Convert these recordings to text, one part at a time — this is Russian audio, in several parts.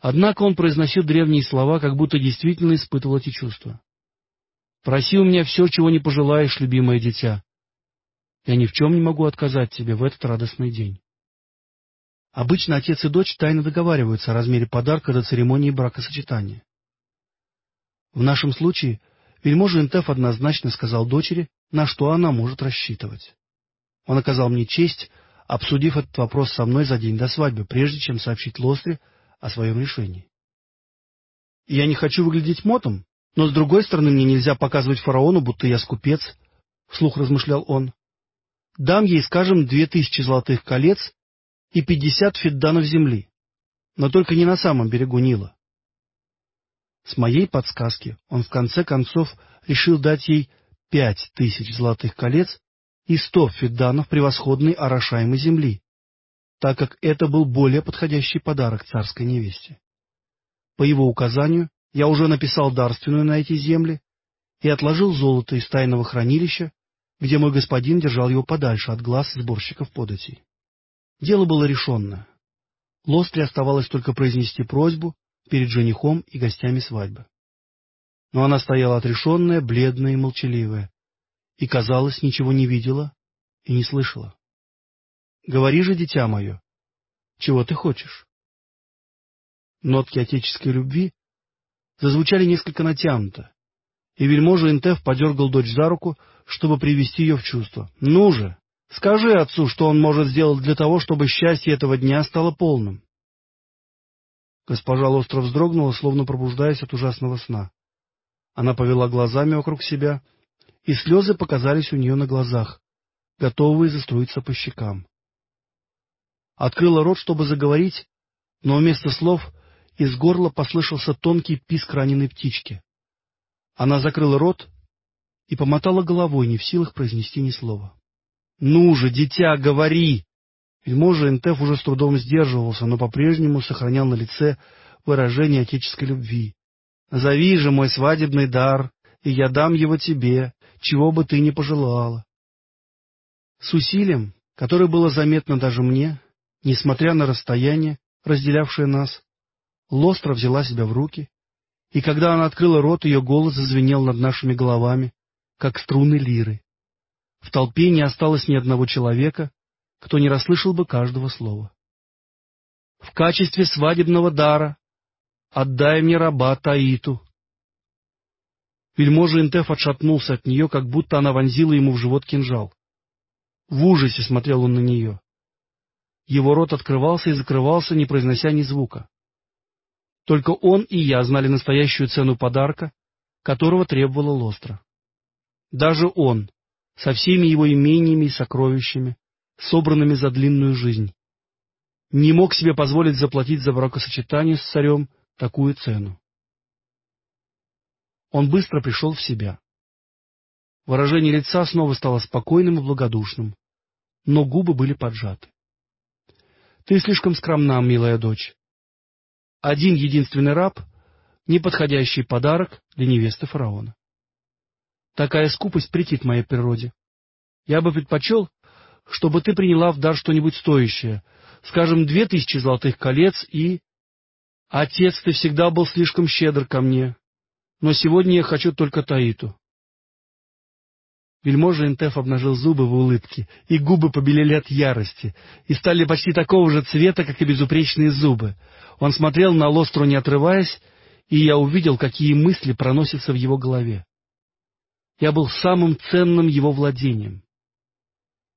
Однако он произносил древние слова, как будто действительно испытывал эти чувства. «Проси у меня все, чего не пожелаешь, любимое дитя. Я ни в чем не могу отказать тебе в этот радостный день». Обычно отец и дочь тайно договариваются о размере подарка до церемонии бракосочетания. В нашем случае вельможа Интеф однозначно сказал дочери, на что она может рассчитывать. Он оказал мне честь, обсудив этот вопрос со мной за день до свадьбы, прежде чем сообщить Лостре о своем решении. Я не хочу выглядеть мотом, но, с другой стороны, мне нельзя показывать фараону, будто я скупец, — вслух размышлял он. Дам ей, скажем, две тысячи золотых колец и пятьдесят фидданов земли, но только не на самом берегу Нила. С моей подсказки он в конце концов решил дать ей пять тысяч золотых колец и сто фидданов превосходной орошаемой земли, так как это был более подходящий подарок царской невесте. По его указанию я уже написал дарственную на эти земли и отложил золото из тайного хранилища, где мой господин держал его подальше от глаз сборщиков податей. Дело было решенное. Лостре оставалось только произнести просьбу перед женихом и гостями свадьбы. Но она стояла отрешенная, бледная и молчаливая, и, казалось, ничего не видела и не слышала. — Говори же, дитя мое, чего ты хочешь? Нотки отеческой любви зазвучали несколько натянуто, и вельможа Интеф подергал дочь за руку, чтобы привести ее в чувство. — Ну же, Скажи отцу, что он может сделать для того, чтобы счастье этого дня стало полным. Госпожа Лостров вздрогнула, словно пробуждаясь от ужасного сна. Она повела глазами вокруг себя, и слезы показались у нее на глазах, готовые заструиться по щекам. Открыла рот, чтобы заговорить, но вместо слов из горла послышался тонкий писк раненой птички. Она закрыла рот и помотала головой, не в силах произнести ни слова. «Ну же, дитя, говори!» Вельможа Энтеф уже с трудом сдерживался, но по-прежнему сохранял на лице выражение отеческой любви. «Назови же мой свадебный дар, и я дам его тебе, чего бы ты ни пожелала». С усилием, которое было заметно даже мне, несмотря на расстояние, разделявшее нас, Лостра взяла себя в руки, и когда она открыла рот, ее голос зазвенел над нашими головами, как струны лиры. В толпе не осталось ни одного человека, кто не расслышал бы каждого слова. В качестве свадебного дара отдай мне раба Таиту. Вельможа Интеф отшатнулся от нее, как будто она вонзила ему в живот кинжал. В ужасе смотрел он на нее. Его рот открывался и закрывался, не произнося ни звука. Только он и я знали настоящую цену подарка, которого требовала Лостра. Даже он, со всеми его имениями и сокровищами, собранными за длинную жизнь. Не мог себе позволить заплатить за бракосочетание с царем такую цену. Он быстро пришел в себя. Выражение лица снова стало спокойным и благодушным, но губы были поджаты. — Ты слишком скромна, милая дочь. Один единственный раб — неподходящий подарок для невесты фараона. Такая скупость претит моей природе. Я бы предпочел, чтобы ты приняла в дар что-нибудь стоящее, скажем, две тысячи золотых колец и... Отец, ты всегда был слишком щедр ко мне, но сегодня я хочу только Таиту. Вельможа Интеф обнажил зубы в улыбке, и губы побелели от ярости, и стали почти такого же цвета, как и безупречные зубы. Он смотрел на Лостру, не отрываясь, и я увидел, какие мысли проносятся в его голове. Я был самым ценным его владением.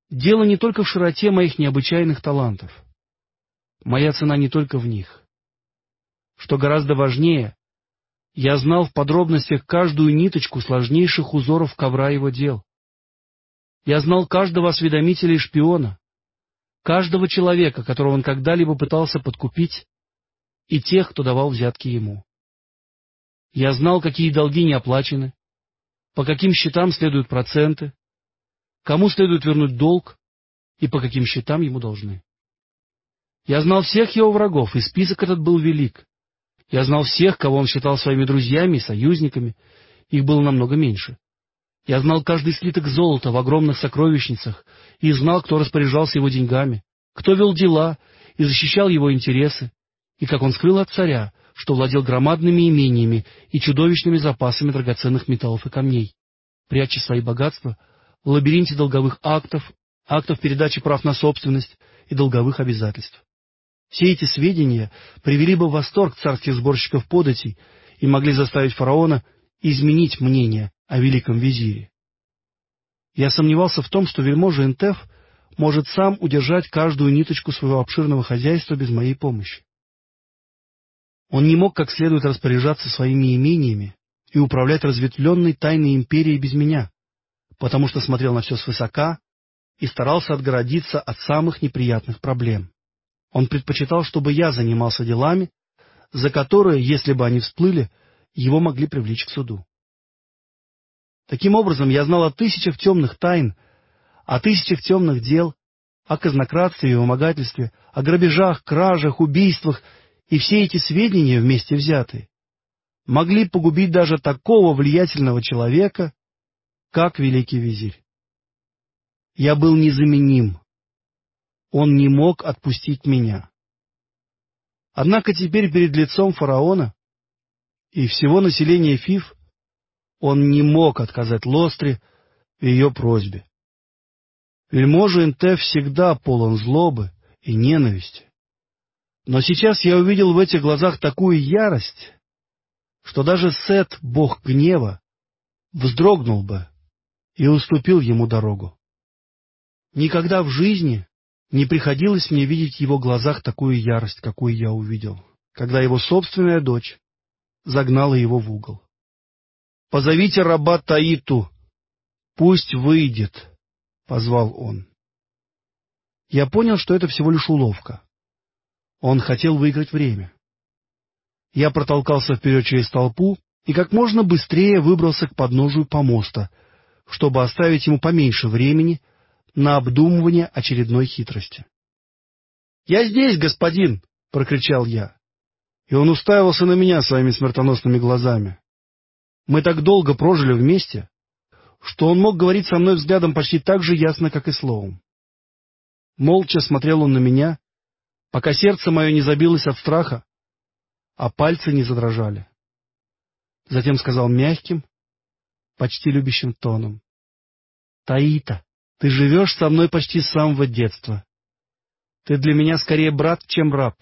Дело не только в широте моих необычайных талантов. Моя цена не только в них. Что гораздо важнее, я знал в подробностях каждую ниточку сложнейших узоров ковра его дел. Я знал каждого осведомителя и шпиона, каждого человека, которого он когда-либо пытался подкупить, и тех, кто давал взятки ему. Я знал, какие долги не оплачены, по каким счетам следуют проценты, кому следует вернуть долг и по каким счетам ему должны. Я знал всех его врагов, и список этот был велик. Я знал всех, кого он считал своими друзьями и союзниками, их было намного меньше. Я знал каждый слиток золота в огромных сокровищницах и знал, кто распоряжался его деньгами, кто вел дела и защищал его интересы, и как он скрыл от царя, что владел громадными имениями и чудовищными запасами драгоценных металлов и камней, пряча свои богатства в лабиринте долговых актов, актов передачи прав на собственность и долговых обязательств. Все эти сведения привели бы в восторг царских сборщиков податей и могли заставить фараона изменить мнение о великом визире. Я сомневался в том, что вельможа Интеф может сам удержать каждую ниточку своего обширного хозяйства без моей помощи. Он не мог как следует распоряжаться своими имениями и управлять разветвленной тайной империей без меня, потому что смотрел на все свысока и старался отгородиться от самых неприятных проблем. Он предпочитал, чтобы я занимался делами, за которые, если бы они всплыли, его могли привлечь к суду. Таким образом, я знал о тысячах темных тайн, о тысячах темных дел, о казнократстве и вымогательстве, о грабежах, кражах, убийствах, и все эти сведения вместе взятые могли погубить даже такого влиятельного человека, как великий визирь. Я был незаменим. Он не мог отпустить меня. Однако теперь перед лицом фараона и всего населения Фиф он не мог отказать Лостре в ее просьбе. Вельможа Инте всегда полон злобы и ненависти. Но сейчас я увидел в этих глазах такую ярость, что даже Сет, бог гнева, вздрогнул бы и уступил ему дорогу. Никогда в жизни не приходилось мне видеть в его глазах такую ярость, какую я увидел, когда его собственная дочь загнала его в угол. «Позовите раба Таиту, пусть выйдет», — позвал он. Я понял, что это всего лишь уловка. Он хотел выиграть время. Я протолкался вперед через толпу и как можно быстрее выбрался к подножию помоста, чтобы оставить ему поменьше времени на обдумывание очередной хитрости. — Я здесь, господин! — прокричал я. И он уставился на меня своими смертоносными глазами. Мы так долго прожили вместе, что он мог говорить со мной взглядом почти так же ясно, как и словом. Молча смотрел он на меня, пока сердце мое не забилось от страха, а пальцы не задрожали. Затем сказал мягким, почти любящим тоном. — Таита, ты живешь со мной почти с самого детства. Ты для меня скорее брат, чем раб.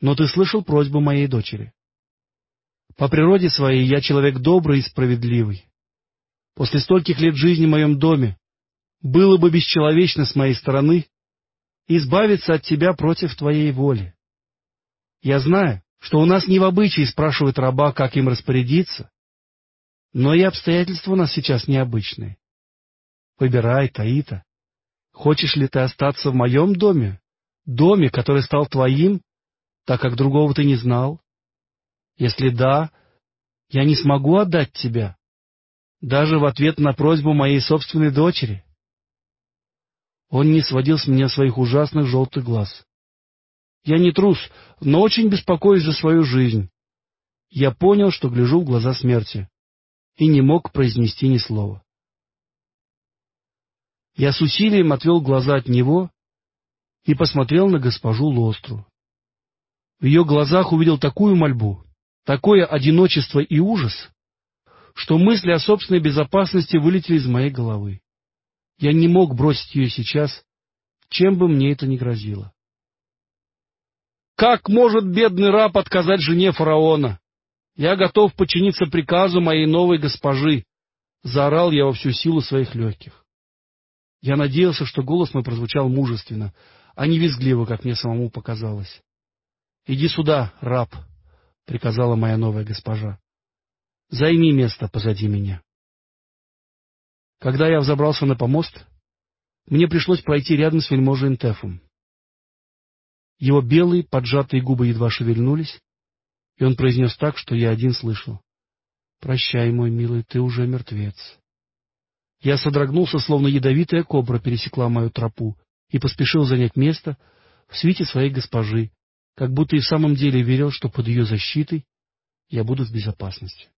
Но ты слышал просьбу моей дочери. По природе своей я человек добрый и справедливый. После стольких лет жизни в моем доме было бы бесчеловечно с моей стороны избавиться от тебя против твоей воли. Я знаю, что у нас не в обычае спрашивать раба, как им распорядиться, но и обстоятельства у нас сейчас необычные. Выбирай, Таита. Хочешь ли ты остаться в моем доме, доме, который стал твоим, так как другого ты не знал? Если да, я не смогу отдать тебя, даже в ответ на просьбу моей собственной дочери. Он не сводил с меня своих ужасных желтых глаз. Я не трус, но очень беспокоюсь за свою жизнь. Я понял, что гляжу в глаза смерти, и не мог произнести ни слова. Я с усилием отвел глаза от него и посмотрел на госпожу Лостру. В ее глазах увидел такую мольбу, такое одиночество и ужас, что мысли о собственной безопасности вылетели из моей головы. Я не мог бросить ее сейчас, чем бы мне это ни грозило. Как может бедный раб отказать жене фараона? Я готов подчиниться приказу моей новой госпожи, — заорал я во всю силу своих легких. Я надеялся, что голос мой прозвучал мужественно, а не визгливо, как мне самому показалось. — Иди сюда, раб, — приказала моя новая госпожа. — Займи место позади меня. Когда я взобрался на помост, мне пришлось пройти рядом с вельможей Интефом. Его белые, поджатые губы едва шевельнулись, и он произнес так, что я один слышал. — Прощай, мой милый, ты уже мертвец. Я содрогнулся, словно ядовитая кобра пересекла мою тропу, и поспешил занять место в свите своей госпожи, как будто и в самом деле верил, что под ее защитой я буду в безопасности.